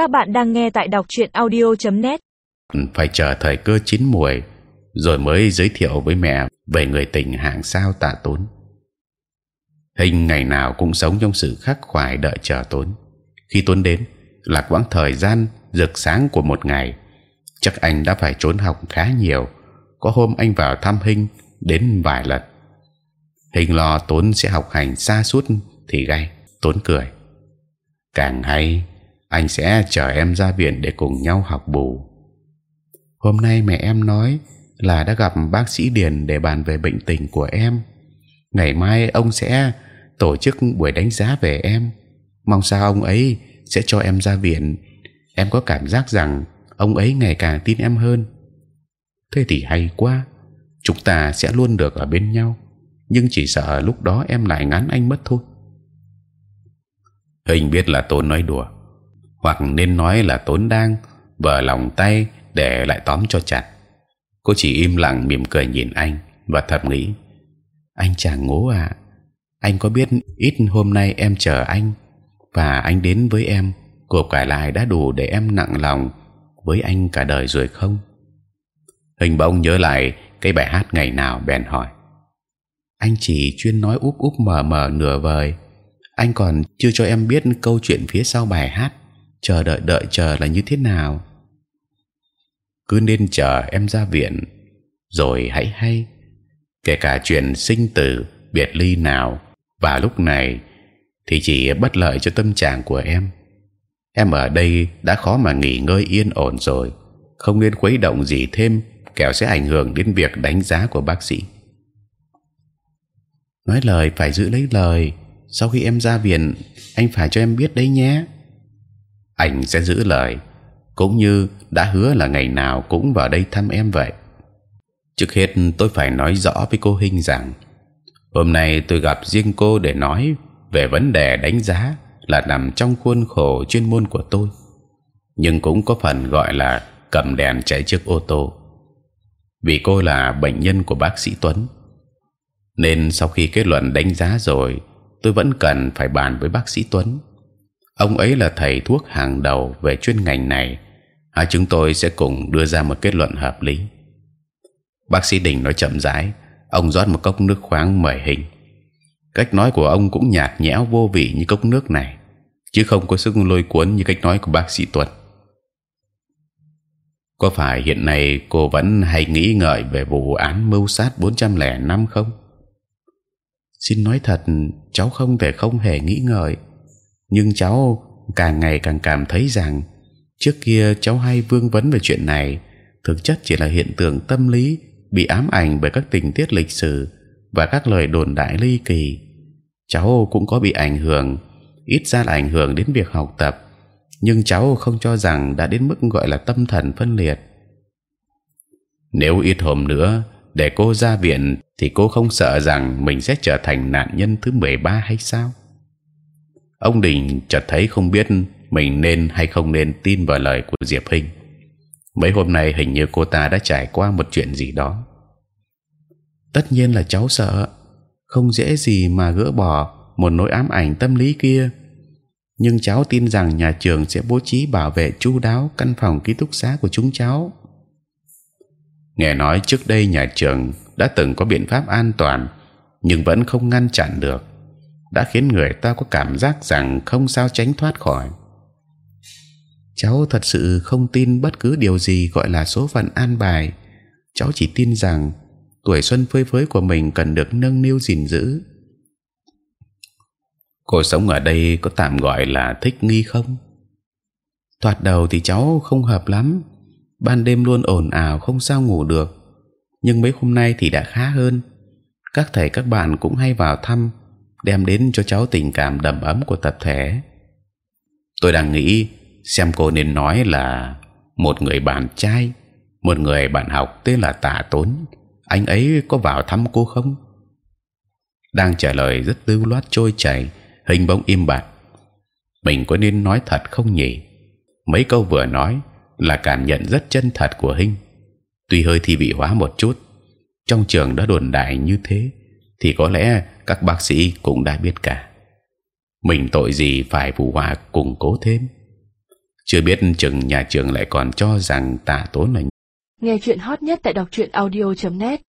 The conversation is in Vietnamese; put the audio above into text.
Các bạn đang nghe tại đọc truyện audio.net. Phải chờ thời cơ chín muồi rồi mới giới thiệu với mẹ về người tình hạng sao tạ tốn. Hình ngày nào cũng sống trong sự khắc khoải đợi chờ tốn. Khi tốn đến là quãng thời gian rực sáng của một ngày, chắc anh đã phải trốn học khá nhiều. Có hôm anh vào thăm hình đến vài lần. Hình lo tốn sẽ học hành xa suốt thì gay tốn cười. Càng hay anh sẽ chờ em ra viện để cùng nhau học bù. Hôm nay mẹ em nói là đã gặp bác sĩ Điền để bàn về bệnh tình của em. Ngày mai ông sẽ tổ chức buổi đánh giá về em. Mong sao ông ấy sẽ cho em ra viện. Em có cảm giác rằng ông ấy ngày càng tin em hơn. Thế thì hay quá. Chúng ta sẽ luôn được ở bên nhau. Nhưng chỉ sợ lúc đó em lại ngán anh mất thôi. Hình biết là tôi nói đùa, hoặc nên nói là Tốn đang vờ lòng tay để lại tóm cho chặt. Cô chỉ im lặng mỉm cười nhìn anh và thầm nghĩ: anh chàng ngố à, anh có biết ít hôm nay em chờ anh và anh đến với em, của cải lại đã đủ để em nặng lòng với anh cả đời rồi không? Hình bỗng nhớ lại cái bài hát ngày nào bèn hỏi: anh chỉ chuyên nói úp úp mờ mờ nửa vời anh còn chưa cho em biết câu chuyện phía sau bài hát chờ đợi đợi chờ là như thế nào? Cứ nên chờ em ra viện, rồi hãy hay. Kể cả chuyện sinh tử, biệt ly nào, và lúc này thì chỉ bất lợi cho tâm trạng của em. Em ở đây đã khó mà nghỉ ngơi yên ổn rồi, không nên khuấy động gì thêm, kẻo sẽ ảnh hưởng đến việc đánh giá của bác sĩ. Nói lời, phải giữ lấy lời. Sau khi em ra viện, anh phải cho em biết đấy nhé anh sẽ giữ lời. Cũng như đã hứa là ngày nào cũng vào đây thăm em vậy. Trước hết tôi phải nói rõ với cô Hinh rằng, hôm nay tôi gặp riêng cô để nói về vấn đề đánh giá là nằm trong khuôn khổ chuyên môn của tôi. Nhưng cũng có phần gọi là cầm đèn chạy trước ô tô. Vì cô là bệnh nhân của bác sĩ Tuấn, nên sau khi kết luận đánh giá rồi, tôi vẫn cần phải bàn với bác sĩ Tuấn. Ông ấy là thầy thuốc hàng đầu về chuyên ngành này. Hai chúng tôi sẽ cùng đưa ra một kết luận hợp lý. Bác sĩ Đình nói chậm rãi. Ông rót một cốc nước khoáng mời hình. Cách nói của ông cũng nhạt nhẽo vô vị như cốc nước này, chứ không có sức lôi cuốn như cách nói của bác sĩ Tuấn. Có phải hiện nay cô vẫn hay nghĩ ngợi về vụ án mưu sát 405 không? xin nói thật cháu không thể không hề nghĩ ngợi nhưng cháu càng ngày càng cảm thấy rằng trước kia cháu hay vương vấn về chuyện này, thực chất chỉ là hiện tượng tâm lý bị ám ảnh bởi các tình tiết lịch sử và các lời đồn đại ly kỳ cháu cũng có bị ảnh hưởng, ít ra là ảnh hưởng đến việc học tập, nhưng cháu không cho rằng đã đến mức gọi là tâm thần phân liệt nếu ít hôm nữa để cô ra viện thì cô không sợ rằng mình sẽ trở thành nạn nhân thứ 13 hay sao? Ông Đình chợt thấy không biết mình nên hay không nên tin vào lời của Diệp Hinh. Mấy hôm nay hình như cô ta đã trải qua một chuyện gì đó. Tất nhiên là cháu sợ, không dễ gì mà gỡ bỏ một nỗi ám ảnh tâm lý kia. Nhưng cháu tin rằng nhà trường sẽ bố trí bảo vệ chu đáo căn phòng ký túc xá của chúng cháu nghe nói trước đây nhà trường đã từng có biện pháp an toàn nhưng vẫn không ngăn chặn được đã khiến người ta có cảm giác rằng không sao tránh thoát khỏi. Cháu thật sự không tin bất cứ điều gì gọi là số phận an bài. Cháu chỉ tin rằng tuổi xuân phơi phới của mình cần được nâng niu gìn giữ. Cô sống ở đây có tạm gọi là thích nghi không? Thoạt đầu thì cháu không hợp lắm. Ban đêm luôn ồn ào, không sao ngủ được. Nhưng mấy hôm nay thì đã khá hơn. Các thầy các bạn cũng hay vào thăm đem đến cho cháu tình cảm đầm ấm của tập thể. Tôi đang nghĩ xem cô nên nói là một người bạn trai một người bạn học tên là Tạ Tốn. Anh ấy có vào thăm cô không? Đang trả lời rất lưu loát trôi chảy hình bóng im bặt. Mình có nên nói thật không nhỉ? Mấy câu vừa nói là cảm nhận rất chân thật của Hinh. Tuy hơi thi vị hóa một chút, trong trường đã đồn đại như thế, thì có lẽ các bác sĩ cũng đã biết cả. Mình tội gì phải phụ hòa củng cố thêm? chưa biết chừng nhà trường lại còn cho rằng tạ tốn là Nghe chuyện hot nhất tại đọc truyện audio.net